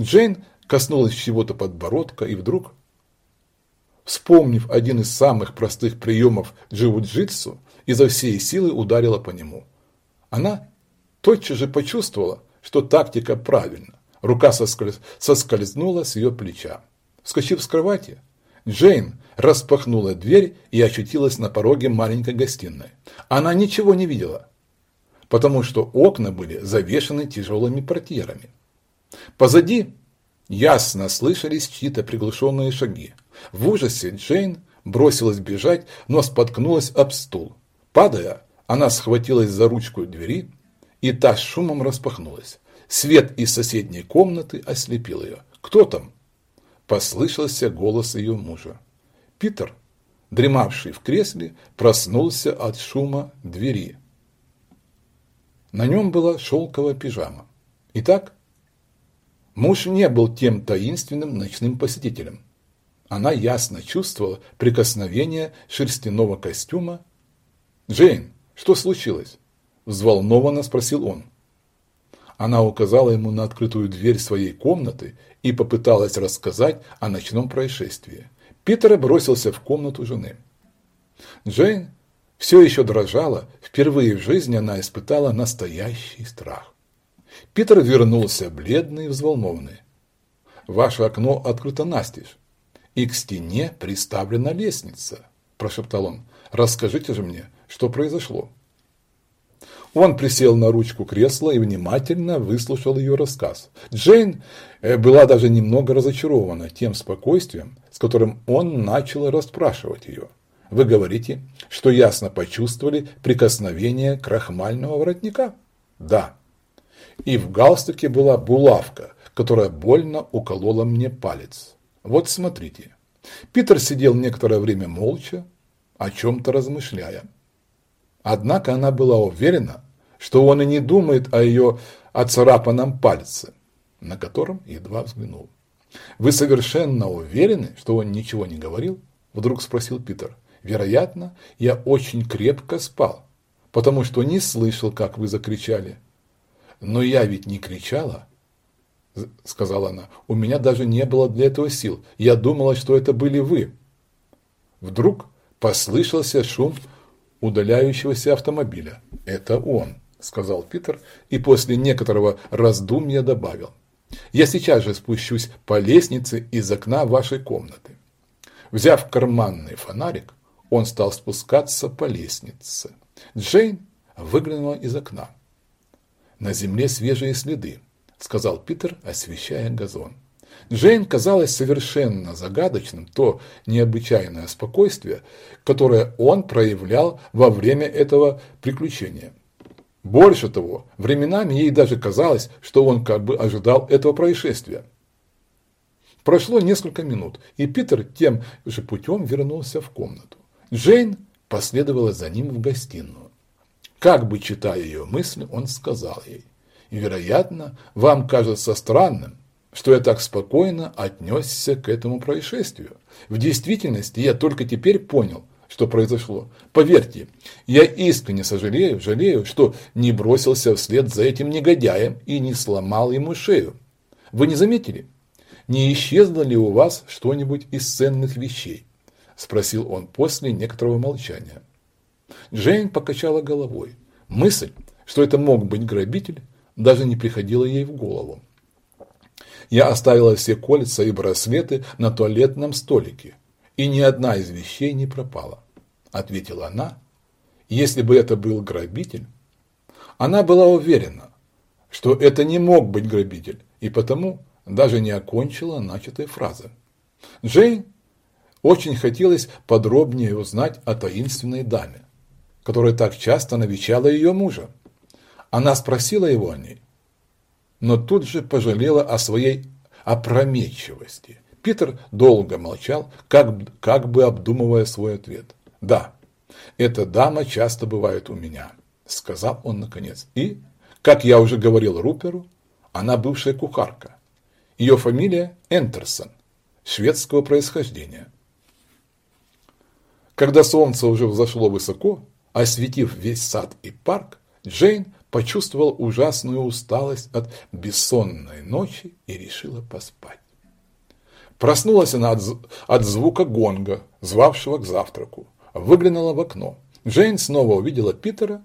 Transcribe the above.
Джейн коснулась чего-то подбородка и вдруг, вспомнив один из самых простых приемов джиу-джитсу, изо всей силы ударила по нему. Она тотчас же почувствовала, что тактика правильна. Рука соскользнула с ее плеча. Вскочив с кровати, Джейн распахнула дверь и очутилась на пороге маленькой гостиной. Она ничего не видела, потому что окна были завешены тяжелыми портьерами. Позади ясно слышались чьи-то приглушенные шаги. В ужасе Джейн бросилась бежать, но споткнулась об стул. Падая, она схватилась за ручку двери, и та с шумом распахнулась. Свет из соседней комнаты ослепил ее. «Кто там?» Послышался голос ее мужа. Питер, дремавший в кресле, проснулся от шума двери. На нем была шелковая пижама. Итак, муж не был тем таинственным ночным посетителем. Она ясно чувствовала прикосновение шерстяного костюма. «Джейн, что случилось?» – взволнованно спросил он. Она указала ему на открытую дверь своей комнаты и попыталась рассказать о ночном происшествии. Питер бросился в комнату жены. Джейн все еще дрожала, впервые в жизни она испытала настоящий страх. Питер вернулся бледный и взволнованный. «Ваше окно открыто настежь, и к стене приставлена лестница», – прошептал он. «Расскажите же мне, что произошло?» Он присел на ручку кресла и внимательно выслушал ее рассказ. Джейн э, была даже немного разочарована тем спокойствием, с которым он начал расспрашивать ее. Вы говорите, что ясно почувствовали прикосновение крахмального воротника? Да. И в галстуке была булавка, которая больно уколола мне палец. Вот смотрите. Питер сидел некоторое время молча, о чем-то размышляя. Однако она была уверена, что он и не думает о ее оцарапанном пальце, на котором едва взглянул. «Вы совершенно уверены, что он ничего не говорил?» – вдруг спросил Питер. «Вероятно, я очень крепко спал, потому что не слышал, как вы закричали». «Но я ведь не кричала», – сказала она. «У меня даже не было для этого сил. Я думала, что это были вы». Вдруг послышался шум удаляющегося автомобиля. «Это он», – сказал Питер и после некоторого раздумья добавил. «Я сейчас же спущусь по лестнице из окна вашей комнаты». Взяв карманный фонарик, он стал спускаться по лестнице. Джейн выглянула из окна. «На земле свежие следы», – сказал Питер, освещая газон. Джейн казалось совершенно загадочным то необычайное спокойствие, которое он проявлял во время этого приключения. Больше того, временами ей даже казалось, что он как бы ожидал этого происшествия. Прошло несколько минут, и Питер тем же путем вернулся в комнату. Джейн последовала за ним в гостиную. Как бы читая ее мысли, он сказал ей, «Вероятно, вам кажется странным, что я так спокойно отнесся к этому происшествию. В действительности я только теперь понял, что произошло. Поверьте, я искренне сожалею, жалею, что не бросился вслед за этим негодяем и не сломал ему шею. Вы не заметили? Не исчезло ли у вас что-нибудь из ценных вещей? Спросил он после некоторого молчания. Джейн покачала головой. Мысль, что это мог быть грабитель, даже не приходила ей в голову. Я оставила все кольца и браслеты на туалетном столике, и ни одна из вещей не пропала, ответила она. Если бы это был грабитель, она была уверена, что это не мог быть грабитель, и потому даже не окончила начатой фразы. Джейн очень хотелось подробнее узнать о таинственной даме, которая так часто навещала ее мужа. Она спросила его о ней, но тут же пожалела о своей опрометчивости. Питер долго молчал, как, как бы обдумывая свой ответ. «Да, эта дама часто бывает у меня», – сказал он наконец. «И, как я уже говорил Руперу, она бывшая кухарка. Ее фамилия Энтерсон, шведского происхождения». Когда солнце уже взошло высоко, осветив весь сад и парк, Джейн почувствовала ужасную усталость от бессонной ночи и решила поспать. Проснулась она от, от звука гонга, звавшего к завтраку. Выглянула в окно. Джейн снова увидела Питера